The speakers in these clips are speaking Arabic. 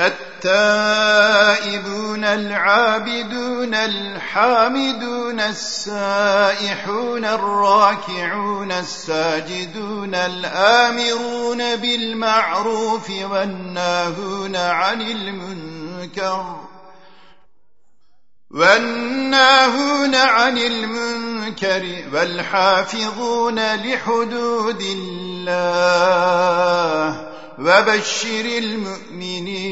التائبون العابدون الحامدون السائحون الراكعون الساجدون الآمرون بالمعروف والناهون عن المنكر والناهون عن المنكر والحافظون لحدود الله وبشر المؤمنين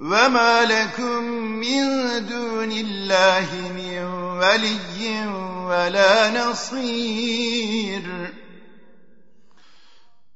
وما لكم من دون الله من ولي ولا نصير.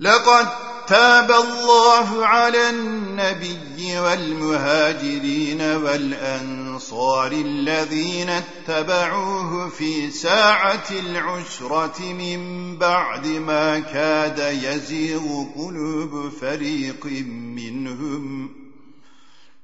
لقد تاب الله على النبي والمهاجرين والأنصار الذين اتبعوه في ساعة العسرة من بعد ما كاد يزيغ قلوب فريق منهم